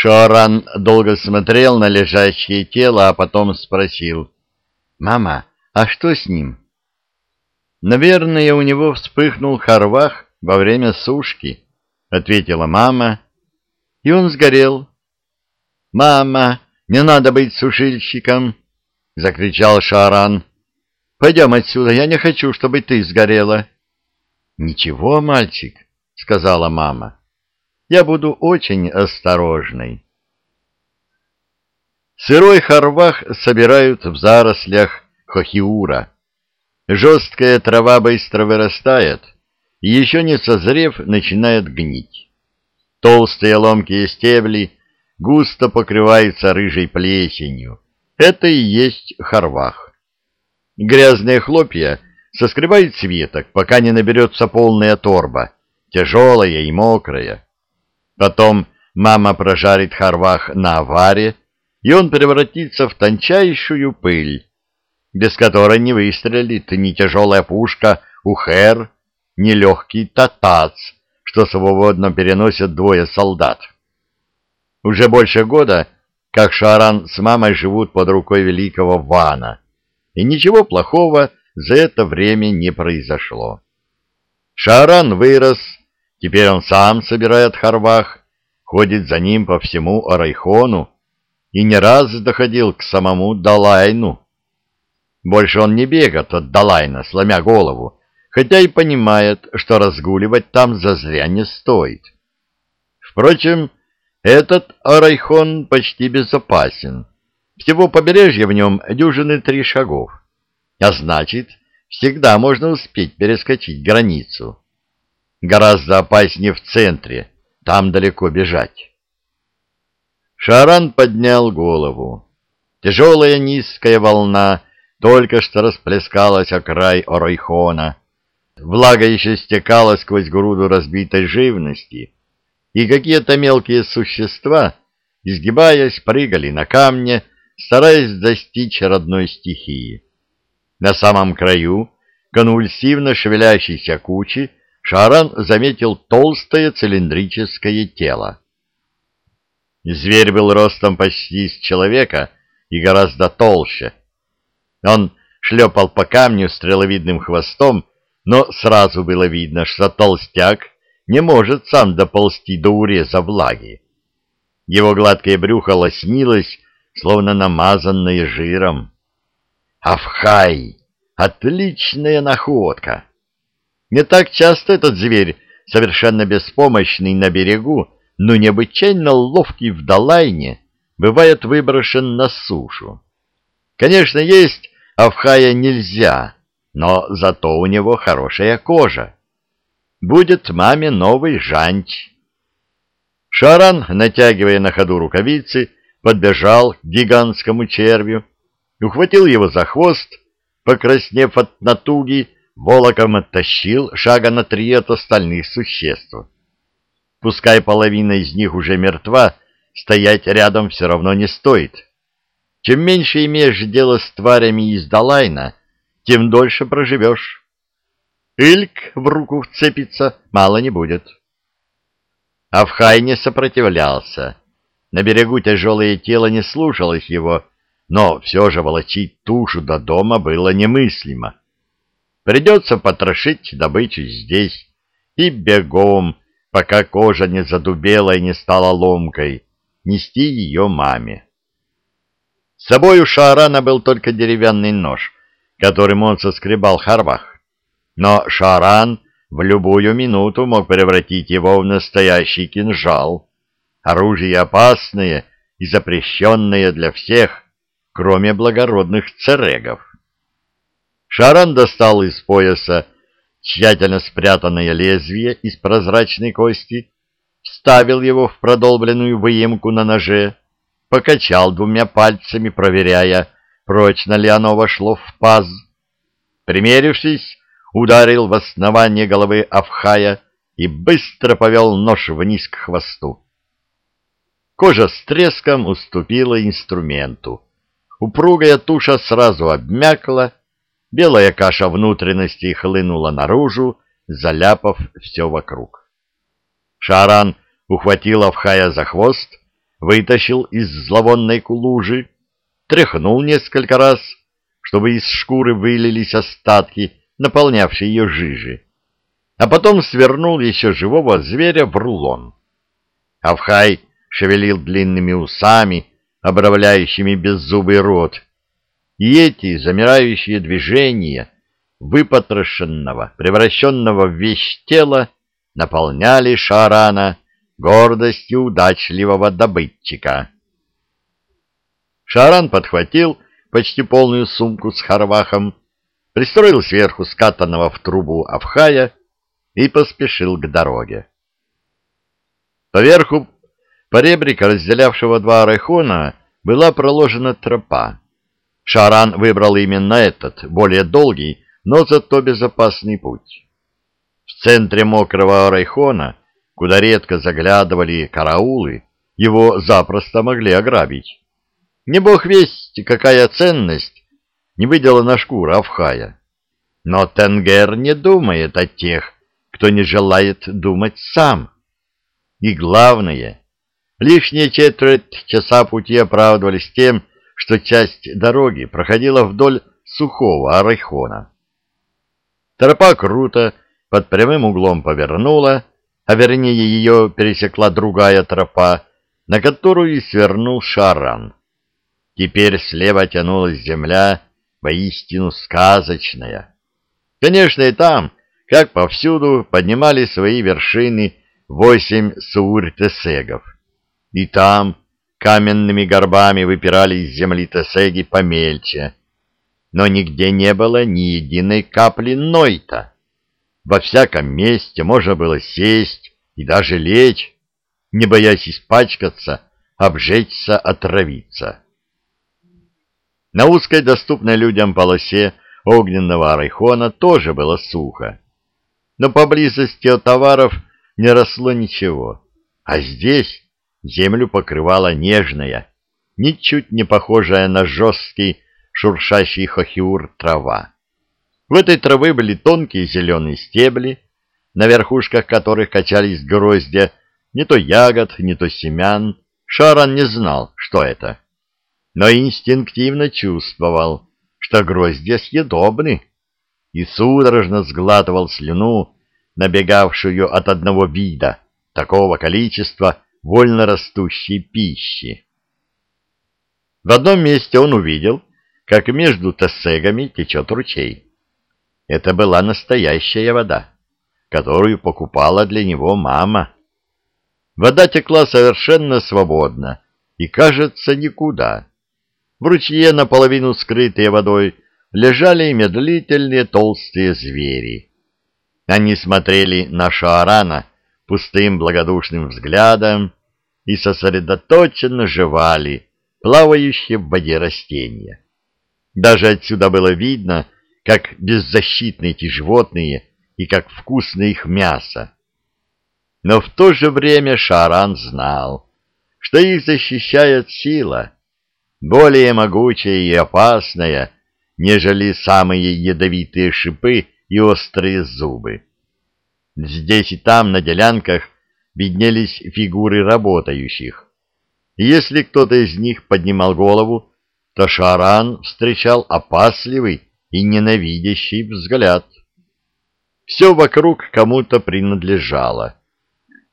Шоран долго смотрел на лежащее тело, а потом спросил. «Мама, а что с ним?» «Наверное, у него вспыхнул харвах во время сушки», — ответила мама, — «и он сгорел». «Мама, не надо быть сушильщиком!» — закричал Шаран. «Пойдем отсюда, я не хочу, чтобы ты сгорела». «Ничего, мальчик», — сказала мама. «Я буду очень осторожной». Сырой харвах собирают в зарослях хохиура. Жесткая трава быстро вырастает, и еще не созрев, начинает гнить. Толстые ломкие стебли густо покрываются рыжей плесенью. Это и есть харвах. Грязные хлопья соскребают с веток, пока не наберется полная торба, тяжелая и мокрая. Потом мама прожарит харвах на аваре, и он превратится в тончайшую пыль, без которой не выстрелит ни тяжелая пушка «Ухер», ни легкий «Татац», что свободно переносят двое солдат. Уже больше года, как Шаран с мамой живут под рукой великого Вана, и ничего плохого за это время не произошло. Шаран вырос, теперь он сам собирает харвах, ходит за ним по всему Арайхону и не раз доходил к самому Далайну. Больше он не бегает от Далайна, сломя голову, хотя и понимает, что разгуливать там зазря не стоит. Впрочем, этот Арайхон почти безопасен. Всего побережья в нем дюжины три шагов. А значит, всегда можно успеть перескочить границу. Гораздо опаснее в центре, там далеко бежать. Шаран поднял голову. Тяжелая низкая волна только что расплескалась о край Орайхона. Влага еще стекала сквозь груду разбитой живности, и какие-то мелкие существа, изгибаясь, прыгали на камне, стараясь достичь родной стихии. На самом краю конвульсивно шевелящейся кучи Шаран заметил толстое цилиндрическое тело. Зверь был ростом почти с человека и гораздо толще. Он шлепал по камню стреловидным хвостом, но сразу было видно, что толстяк не может сам доползти до уреза влаги. Его гладкое брюхо лоснилось, словно намазанное жиром. Авхай! Отличная находка! Не так часто этот зверь, совершенно беспомощный на берегу, но необычайно ловкий в долайне, бывает выброшен на сушу. Конечно, есть Авхая нельзя, но зато у него хорошая кожа. Будет маме новый жанч. Шаран, натягивая на ходу рукавицы, подбежал к гигантскому червю, ухватил его за хвост, покраснев от натуги, волоком оттащил шага на три от остальных существ. Пускай половина из них уже мертва, стоять рядом все равно не стоит. Чем меньше имеешь дело с тварями из Далайна, тем дольше проживешь. Ильк в руку вцепится, мало не будет. Авхай не сопротивлялся. На берегу тяжелое тело не слушалось его, но все же волочить тушу до дома было немыслимо. Придется потрошить добычу здесь и бегом, пока кожа не задубела и не стала ломкой, нести ее маме. С собой у Шаарана был только деревянный нож, которым он соскребал харвах. Но Шааран в любую минуту мог превратить его в настоящий кинжал. Оружие опасное и запрещенное для всех, кроме благородных церегов. Шаран достал из пояса тщательно спрятанное лезвие из прозрачной кости, вставил его в продолбленную выемку на ноже, покачал двумя пальцами, проверяя, прочно ли оно вошло в паз. Примерившись, ударил в основание головы Авхая и быстро повел нож вниз к хвосту. Кожа с треском уступила инструменту. Упругая туша сразу обмякла, Белая каша внутренностей хлынула наружу, заляпав все вокруг. Шаран ухватил Авхая за хвост, вытащил из зловонной кулужи, тряхнул несколько раз, чтобы из шкуры вылились остатки, наполнявшие ее жижи, а потом свернул еще живого зверя в рулон. Авхай шевелил длинными усами, обрамляющими беззубый рот, и эти замирающие движения выпотрошенного, превращенного в вещь тела, наполняли Шарана гордостью удачливого добытчика. Шаран подхватил почти полную сумку с харвахом, пристроил сверху скатанного в трубу Авхая и поспешил к дороге. Поверху поребрика, разделявшего два райхона, была проложена тропа. Шаран выбрал именно этот, более долгий, но зато безопасный путь. В центре мокрого райхона, куда редко заглядывали караулы, его запросто могли ограбить. Не бог весть, какая ценность не выделана шкура Авхая. Но Тенгер не думает о тех, кто не желает думать сам. И главное, лишние четверть часа пути оправдывались тем, что часть дороги проходила вдоль сухого Арайхона. Тропа круто под прямым углом повернула, а вернее ее пересекла другая тропа, на которую свернул Шаран. Теперь слева тянулась земля, воистину сказочная. Конечно, и там, как повсюду, поднимали свои вершины восемь сур-тесегов. И там каменными горбами выпирали из земли тесеги помельче. Но нигде не было ни единой капли нойта. Во всяком месте можно было сесть и даже лечь, не боясь испачкаться, обжечься, отравиться. На узкой, доступной людям полосе огненного арайхона тоже было сухо. Но поблизости от товаров не росло ничего. А здесь землю покрывала нежная, ничуть не похожая на жесткий шуршащий хохиур трава. В этой травы были тонкие зеленые стебли, на верхушках которых качались гроздья не то ягод, не то семян. Шаран не знал, что это, но инстинктивно чувствовал, что гроздья съедобны, и судорожно сглатывал слюну, набегавшую от одного вида, такого количества вольно растущей пищи. В одном месте он увидел, как между тессегами течет ручей. Это была настоящая вода, которую покупала для него мама. Вода текла совершенно свободно и, кажется, никуда. В ручье, наполовину скрытые водой, лежали медлительные толстые звери. Они смотрели на Шаарана пустым благодушным взглядом и сосредоточенно жевали плавающие в воде растения. Даже отсюда было видно, как беззащитны эти животные и как вкусно их мясо. Но в то же время Шаран знал, что их защищает сила, более могучая и опасная, нежели самые ядовитые шипы и острые зубы. Здесь и там, на делянках, виднелись фигуры работающих. И если кто-то из них поднимал голову, то Шаран встречал опасливый и ненавидящий взгляд. Все вокруг кому-то принадлежало.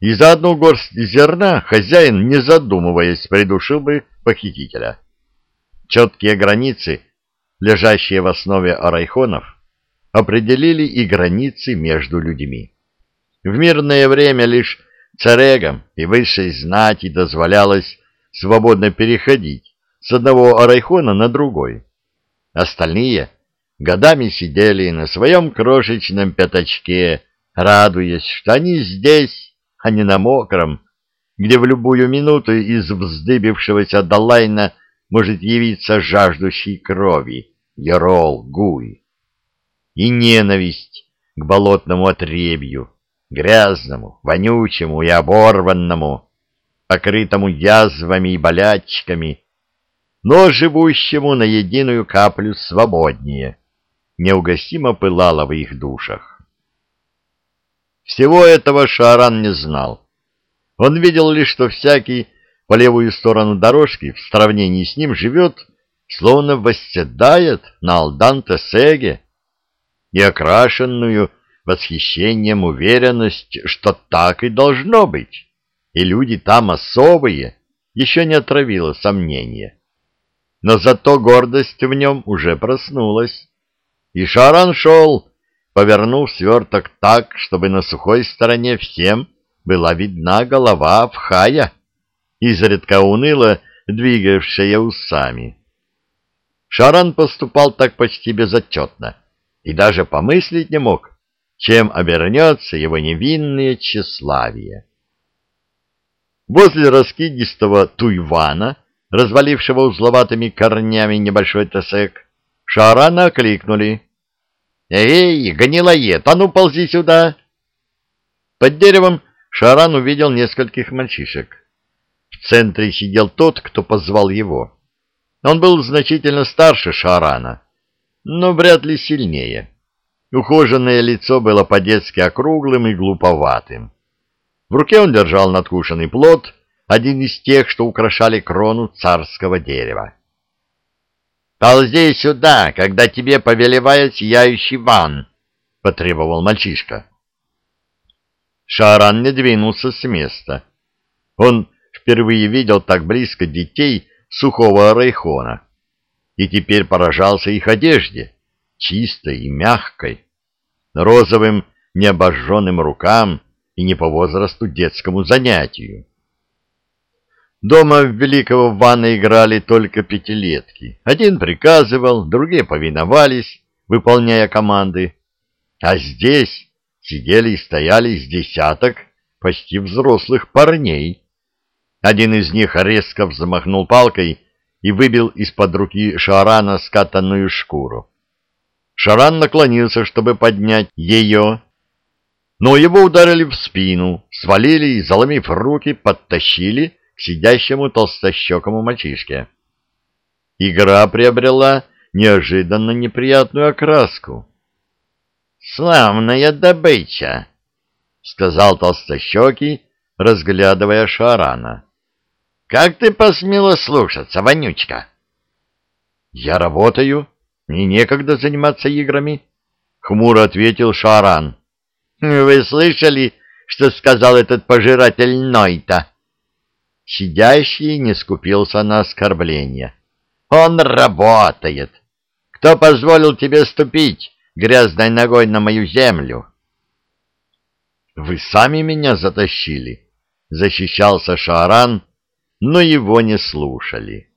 И за одну горсть зерна хозяин, не задумываясь, придушил бы похитителя. Четкие границы, лежащие в основе арайхонов, определили и границы между людьми. В мирное время лишь царегам и высшей знати дозволялось свободно переходить с одного арайхона на другой. Остальные годами сидели на своем крошечном пятачке, радуясь, что они здесь, а не на мокром, где в любую минуту из вздыбившегося Далайна может явиться жаждущий крови Ярол Гуй. И ненависть к болотному отребью, грязному, вонючему и оборванному, покрытому язвами и болячками, но живущему на единую каплю свободнее, неугасимо пылало в их душах. Всего этого Шаран не знал. Он видел лишь, что всякий по левую сторону дорожки в сравнении с ним живет, словно восседает на Алдан-Тесеге, и окрашенную восхищением уверенность, что так и должно быть, и люди там особые, еще не отравило сомнение. Но зато гордость в нем уже проснулась, и Шаран шел, повернув сверток так, чтобы на сухой стороне всем была видна голова Абхая, изредка уныло двигавшая усами. Шаран поступал так почти безотчетно и даже помыслить не мог, чем обернется его невинное тщеславие. Возле раскидистого туйвана, развалившего узловатыми корнями небольшой тесек, Шарана окликнули. «Эй, гнилоед, а ну ползи сюда!» Под деревом Шаран увидел нескольких мальчишек. В центре сидел тот, кто позвал его. Он был значительно старше Шарана, но вряд ли сильнее. Ухоженное лицо было по-детски округлым и глуповатым. В руке он держал надкушенный плод, один из тех, что украшали крону царского дерева. «Ползи сюда, когда тебе повелевает сияющий ван!» — потребовал мальчишка. Шаран не двинулся с места. Он впервые видел так близко детей сухого райхона и теперь поражался их одежде, чистой и мягкой, розовым необожженным рукам и не по возрасту детскому занятию. Дома в Великого Вана играли только пятилетки. Один приказывал, другие повиновались, выполняя команды. А здесь сидели и стояли с десяток почти взрослых парней. Один из них резко взмахнул палкой и выбил из-под руки Шарана скатанную шкуру. Шаран наклонился, чтобы поднять ее, но его ударили в спину, свалили и, заломив руки, подтащили к сидящему толстощекому мальчишке. Игра приобрела неожиданно неприятную окраску. «Славная добыча!» — сказал толстощекий, разглядывая Шарана. «Как ты посмела слушаться, вонючка?» «Я работаю, мне некогда заниматься играми», — хмуро ответил Шаран. «Вы слышали, что сказал этот пожиратель Нойта?» Сидящий не скупился на оскорбление. «Он работает! Кто позволил тебе ступить грязной ногой на мою землю?» «Вы сами меня затащили», — защищался Шаран, но его не слушали.